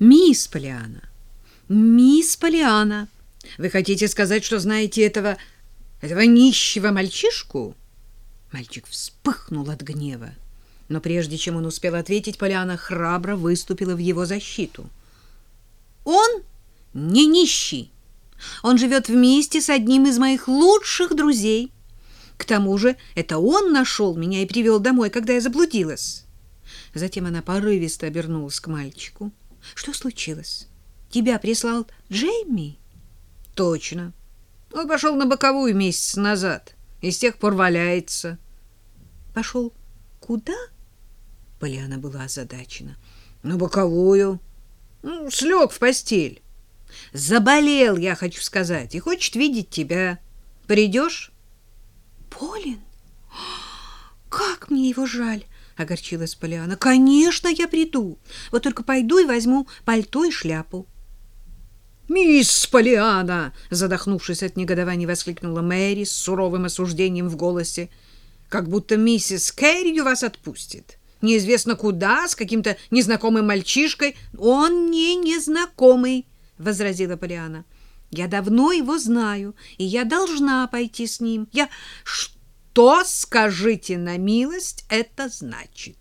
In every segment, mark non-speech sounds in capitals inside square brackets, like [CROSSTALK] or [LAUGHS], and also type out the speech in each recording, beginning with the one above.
Мисс Полиана, мисс Полиана, вы хотите сказать, что знаете этого этого нищего мальчишку? Мальчик вспыхнул от гнева, но прежде чем он успел ответить, Полиана храбро выступила в его защиту. Он не нищий. Он живет вместе с одним из моих лучших друзей. К тому же, это он нашел меня и привел домой, когда я заблудилась. Затем она порывисто обернулась к мальчику. Что случилось? Тебя прислал Джейми? Точно. Он пошел на боковую месяц назад и с тех пор валяется. Пошел куда? Поляна была озадачена. На боковую. Ну, слег в постель. Заболел, я хочу сказать, и хочет видеть тебя. Придешь? Полин? Как мне его жаль! Огорчилась Поляна. Конечно, я приду. Вот только пойду и возьму пальто и шляпу. Мисс Полиана, задохнувшись от негодования, воскликнула Мэри с суровым осуждением в голосе, как будто миссис Кэрри вас отпустит. Неизвестно куда, с каким-то незнакомым мальчишкой. Он не незнакомый, возразила Полиана. Я давно его знаю, и я должна пойти с ним. Я что, скажите на милость, это значит?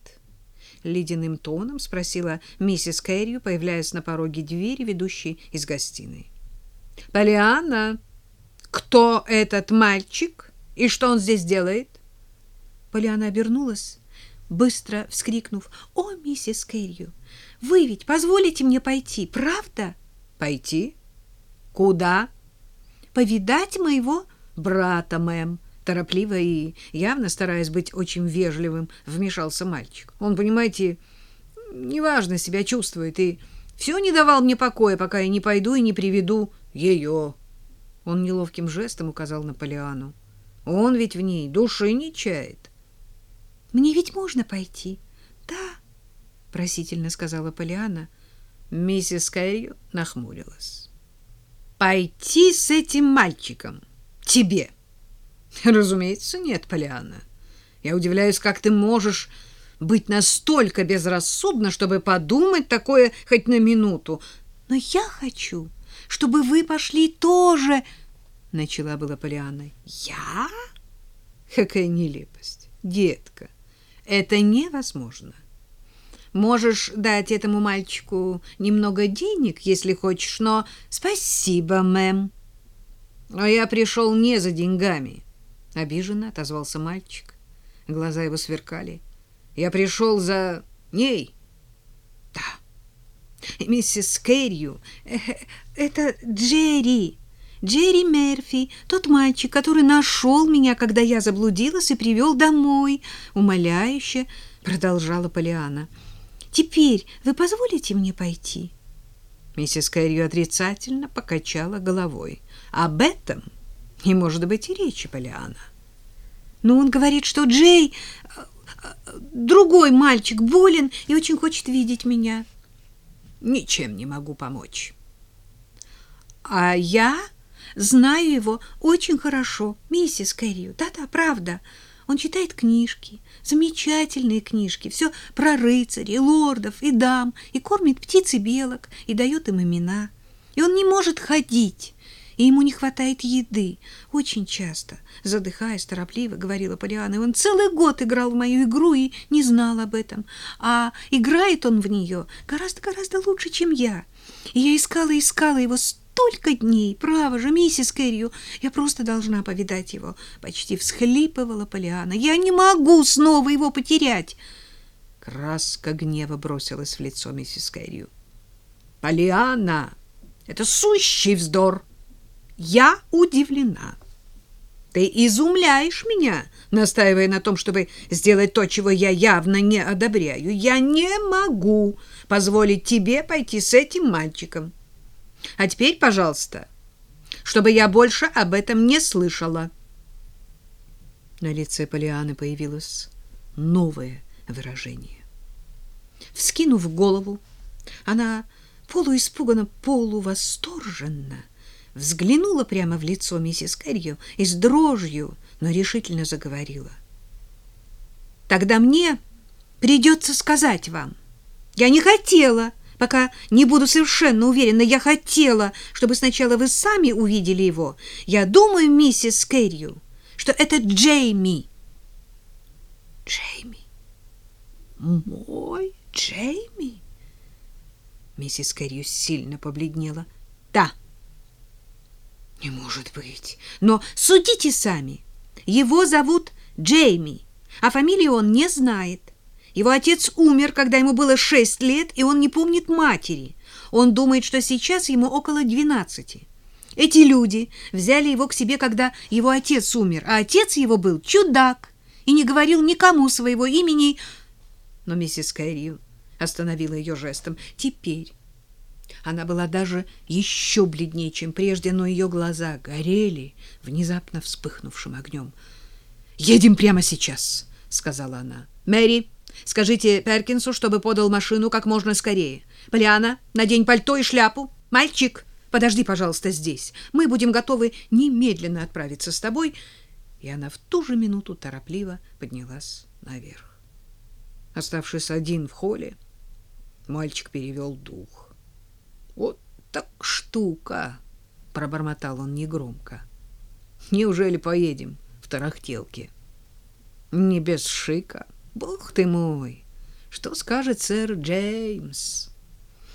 Ледяным тоном спросила миссис Кэррию, появляясь на пороге двери, ведущей из гостиной. Полианна, кто этот мальчик и что он здесь делает? Полианна обернулась, быстро вскрикнув: "О, миссис Кэррию, вы ведь позволите мне пойти, правда?" "Пойти? Куда?" "Повидать моего брата, мэм." Торопливо и явно стараясь быть очень вежливым, вмешался мальчик. Он, понимаете, неважно себя чувствует и все не давал мне покоя, пока я не пойду и не приведу ее. Он неловким жестом указал на Полиану. Он ведь в ней души не чает. Мне ведь можно пойти? Да, просительно сказала Полиана. Миссис Кэррио нахмурилась. Пойти с этим мальчиком тебе [LAUGHS] Разумеется, нет, Полианна. Я удивляюсь, как ты можешь быть настолько безрассудна, чтобы подумать такое хоть на минуту. Но я хочу, чтобы вы пошли тоже, начала была Полианна. Я? Какая нелепость. Детка, это невозможно. Можешь дать этому мальчику немного денег, если хочешь, но спасибо, мэм. А я пришел не за деньгами. Обиженно отозвался мальчик. Глаза его сверкали. Я пришел за ней. Да. Миссис Кэррию, это Джерри. Джерри Мерфи, тот мальчик, который нашел меня, когда я заблудилась и привел домой, умоляюще продолжала Полиана. Теперь вы позволите мне пойти? Миссис Кэррию отрицательно покачала головой. Об этом не может быть и речи, Полиана. Но он говорит, что Джей, другой мальчик, болен и очень хочет видеть меня. Ничем не могу помочь. А я знаю его очень хорошо, миссис Кэррию. Да-да, правда. Он читает книжки, замечательные книжки, все про рыцарей, лордов и дам, и кормит птиц и белок, и дает им имена. И он не может ходить и ему не хватает еды. Очень часто, задыхаясь торопливо, говорила Полиана, и он целый год играл в мою игру и не знал об этом. А играет он в нее гораздо-гораздо лучше, чем я. И я искала искала его столько дней. Право же, миссис Кэррию, я просто должна повидать его. Почти всхлипывала Полиана. Я не могу снова его потерять. Краска гнева бросилась в лицо миссис Кэррию. Полиана, это сущий вздор. Я удивлена. Ты изумляешь меня, настаивая на том, чтобы сделать то, чего я явно не одобряю. Я не могу позволить тебе пойти с этим мальчиком. А теперь, пожалуйста, чтобы я больше об этом не слышала. На лице Полианы появилось новое выражение. Вскинув голову, она полуиспуганно, полувосторженно взглянула прямо в лицо миссис Кэррио и с дрожью, но решительно заговорила. «Тогда мне придется сказать вам. Я не хотела пока не буду совершенно уверена. Я хотела, чтобы сначала вы сами увидели его. Я думаю, миссис Кэррию, что это Джейми. Джейми? Мой Джейми? Миссис Кэррию сильно побледнела. Да. Не может быть. Но судите сами. Его зовут Джейми, а фамилию он не знает. Его отец умер, когда ему было шесть лет, и он не помнит матери. Он думает, что сейчас ему около двенадцати. Эти люди взяли его к себе, когда его отец умер, а отец его был чудак и не говорил никому своего имени. Но миссис Кэррил остановила ее жестом. Теперь она была даже еще бледнее, чем прежде, но ее глаза горели внезапно вспыхнувшим огнем. «Едем прямо сейчас», — сказала она. «Мэри, Скажите Перкинсу, чтобы подал машину как можно скорее. Полиана, надень пальто и шляпу. Мальчик, подожди, пожалуйста, здесь. Мы будем готовы немедленно отправиться с тобой. И она в ту же минуту торопливо поднялась наверх. Оставшись один в холле, мальчик перевел дух. Вот так штука, пробормотал он негромко. Неужели поедем в тарахтелке? Не без шика. Бог ты мой! Что скажет сэр Джеймс?